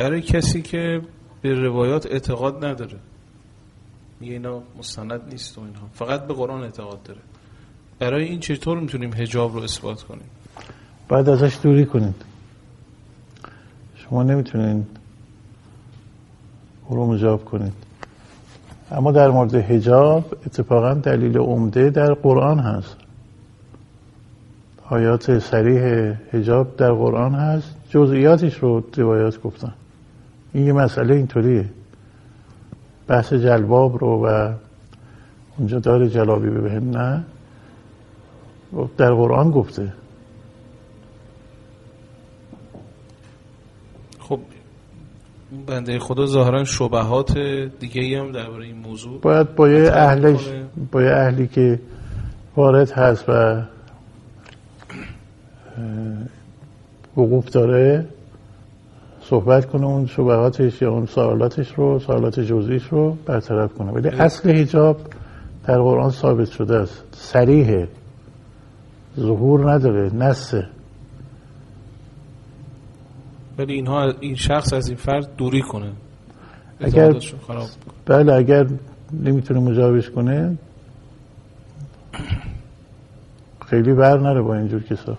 برای کسی که به روایات اعتقاد نداره. میگه اینا مستند نیست و اینها. فقط به قرآن اعتقاد داره. برای این چطور می‌تونیم هجاب رو اثبات کنیم؟ بعد ازش دوری کنید. شما نمی‌تونین او رو مجاب کنید. اما در مورد هجاب اتفاقا دلیل عمده در قرآن هست. آیات سریح هجاب در قرآن هست. جزئیاتش رو روایات گفتن. این یه مسئله اینطوریه. بحث جلباب رو و اونجا داره جلابی ببین نه. در قرآن گفته. خب بنده خدا ظاهرا شبهات دیگه هم درباره این موضوع باید با یه اهلش با یه اهلی که وارد هست و وقوف داره. صحبت کنه اون شبهاتش یا اون سوالاتش رو سوالات جزئیش رو برطرف کنه. ولی اصل حجاب در قرآن ثابت شده است. سریحه ظهور نداره نسه ولی اینها این شخص از این فرد دوری کنه. اگر بله اگر نمی‌تونه مجابش کنه خیلی بر نره با اینجور کسا.